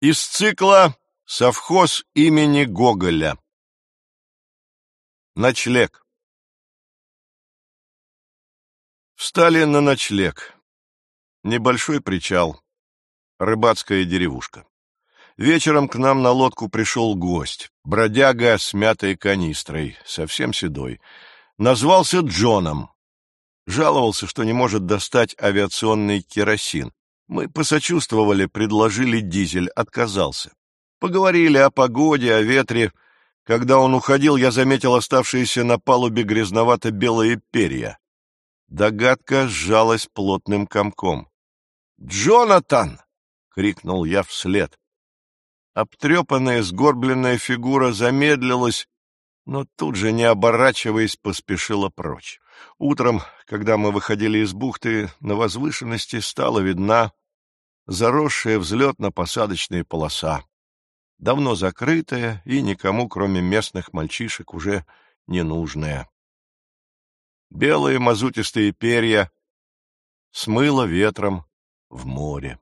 Из цикла «Совхоз имени Гоголя». Ночлег. Встали на ночлег. Небольшой причал. Рыбацкая деревушка. Вечером к нам на лодку пришел гость. Бродяга с мятой канистрой, совсем седой. Назвался Джоном. Жаловался, что не может достать авиационный керосин. Мы посочувствовали, предложили дизель, отказался. Поговорили о погоде, о ветре. Когда он уходил, я заметил оставшиеся на палубе грязновато-белые перья. Догадка сжалась плотным комком. «Джонатан!» — крикнул я вслед. Обтрепанная, сгорбленная фигура замедлилась, но тут же, не оборачиваясь, поспешила прочь. Утром, когда мы выходили из бухты, на возвышенности стала видна заросшая взлетно-посадочная полоса, давно закрытая и никому, кроме местных мальчишек, уже не нужная. Белые мазутистые перья смыло ветром в море.